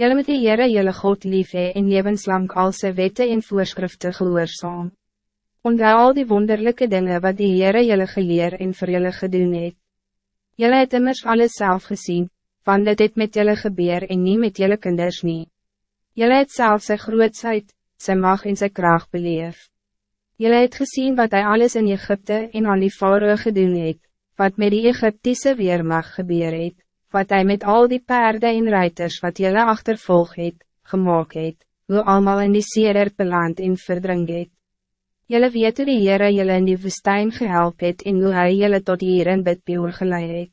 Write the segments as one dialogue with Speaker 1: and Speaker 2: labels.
Speaker 1: Jelle met die Heere jelle God lief hee en levenslang al sy wette en voorskrifte gehoorzaam. Onthou al die wonderlijke dingen wat die Heere jelle geleer en vir jelle gedoen het. Jelle het immers alles zelf gezien, van dit het met jelle gebeur en niet met jelle kinders nie. Jelle het zelf sy grootsheid, sy mag en sy kracht beleef. Jelle het gezien wat hij alles in Egypte en aan die Faroe gedoen het, wat met die Egyptische weermacht gebeur het wat hij met al die paarden en ruiters wat jullie achtervolg het, gemaakt het, hoe allemaal in die seerert beland en verdring het. Jullie weet hoe die Heere jullie in die woestijn gehelp het en hoe hy jullie tot hier in Bidpeor geleid het.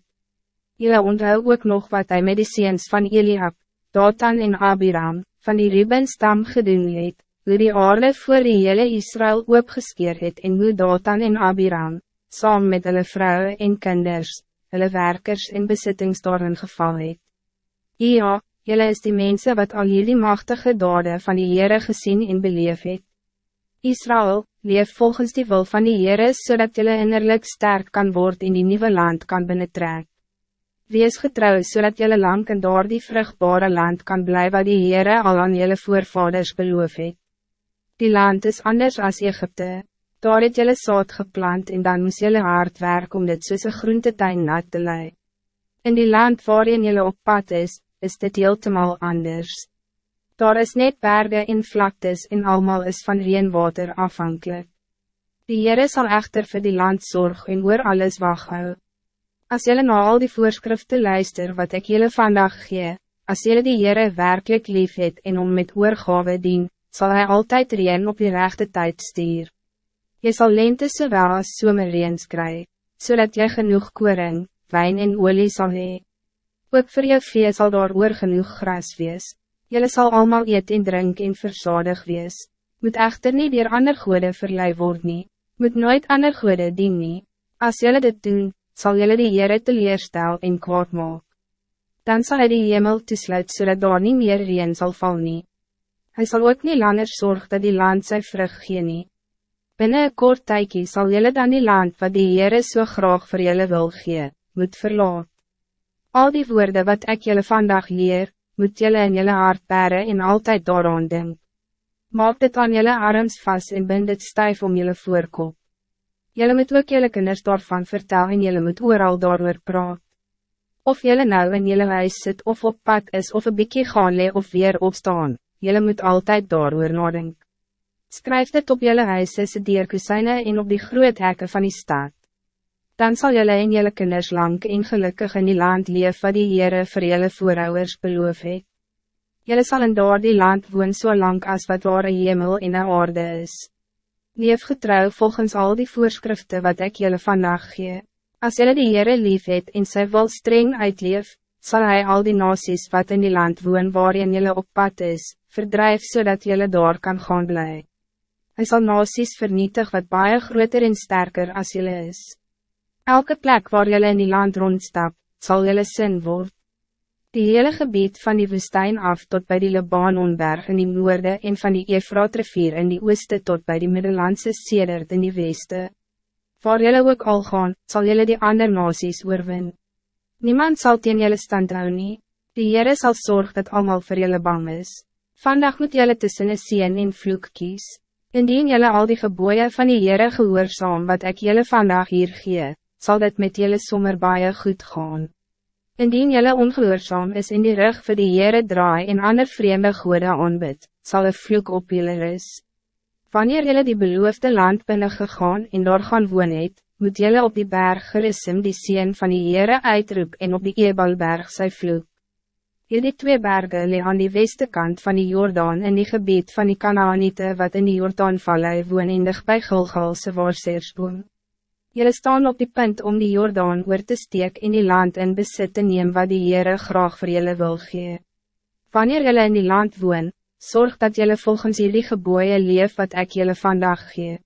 Speaker 1: Jullie onthou ook nog wat hij met die seens van Eliab, Datan en Abiram, van die Rubenstam gedoen het, hoe die aarde voor die hele Israël opgeskeer het en hoe Datan en Abiram, saam met hulle vrouwen en kinders, hulle werkers en besittings daarin geval het. Ja, jylle is die mensen wat al jullie machtige dade van die Heere gezien en beleef het. Israël, leef volgens die wil van die Heere zodat so jylle innerlijk sterk kan worden in die nieuwe land kan binnentrek. Wees getrouw zodat jylle lang in door die vruchtbare land kan blijven wat die Heere al aan jylle voorvaders beloof het. Die land is anders als Egypte. Daar het jylle saad geplant en dan moes jylle hard werk om dit soos een groentetuin nat te lei. In die land waarin jylle op pad is, is dit heeltemal anders. Daar is net bergen en vlaktes en allemaal is van reenwater afhankelijk. Die Heere sal echter vir die land zorg en oor alles waghou. As jylle na al die voorschriften luister wat ik jylle vandag gee, as jylle die Heere werkelijk lief het en om met oorgave dien, zal hij altijd reen op die rechte tijd stuur. Je zal lente zowel als zomerreens kry, zodat so je genoeg koring, wijn en olie zal hee. Ook voor je vee zal daar oor genoeg gras wees. Jullie zal allemaal eet en drink en verzadig wees. Moet echter niet weer ander goede verlei word nie. Moet nooit ander goede dien nie. As jullie dit doen, zal jullie die Heere teleerstel en kwaad maak. Dan zal hij die hemel toesluit zodat daar niet meer reen zal val nie. Hij zal ook niet langer zorgen dat die land zijn vrug gee nie. Binnen een kort tijdje zal jullie dan die land wat die Heere so graag voor jullie wil gee, moet verlaat. Al die woorden wat ik jullie vandaag leer, moet jullie in jullie hart beren en altijd daaraan denk. Maak dit aan jullie arms vast en bind het stijf om jullie voorkop. Jullie moet ook jullie kinders daarvan vertellen en jullie moet ooral daarover praat. Of jullie nou in jullie huis zit of op pad is of een bykie gaan le of weer opstaan, jullie moet altijd daarover nadenken. Skryf dit op jelle huise se deurkusyne en op die groot hekke van die stad. Dan zal jelle en jelle kinders lang en gelukkig in die land leef wat die Heere vir jelle voorouders beloof het. Jelle sal in daar die land woon so lang as wat waar een hemel en een aarde is. Leef getrouw volgens al die voorschriften wat ik jelle vandaag gee. Als jelle die Heere lief het en sy wil streng uitleef, zal hij al die nasies wat in die land woon waarin jelle op pad is, verdrijf zodat jelle daar kan gaan blijven. Hij zal nasies vernietig wat baie groter en sterker als jullie is. Elke plek waar jullie in die land rondstap, zal jullie sin word. Die hele gebied van die woestijn af tot bij die Libanonberg in die noorde en van die Efraat-rivier in die ooste tot bij die Middellandse Sedert in die weste. Waar jullie ook al gaan, zal jullie die andere nasies oorwin. Niemand zal teen jullie stand hou nie. Die Heere sal zorg dat allemaal voor jullie bang is. Vandaag moet jullie tussen een sien en vloek kies. Indien jullie al die geboeien van die Heere gehoorzaam wat ik jullie vandaag hier gee, zal dit met jullie sommer baie goed gaan. Indien jullie ongehoorzaam is in die rug voor die Heere draai en ander vreemde goede aanbid, zal een vloek op jullie is. Wanneer jullie die beloofde land binnen gegaan en daar gaan woon het, moet jullie op die berg Gerissim die sien van die Heere uitroep en op die Ebalberg sy vloek. Hierdie twee bergen lie aan die weste kant van die Jordaan in die gebied van die Kanaanite wat in die Jordaanvallei woon en dig by Gilgalse waarseersboom. Julle staan op die punt om die Jordaan oor te steek en die land in besit te neem wat die Heere graag voor jullie wil gee. Wanneer jullie in die land woon, zorg dat jullie volgens jullie geboeien leef wat ik jullie vandaag gee.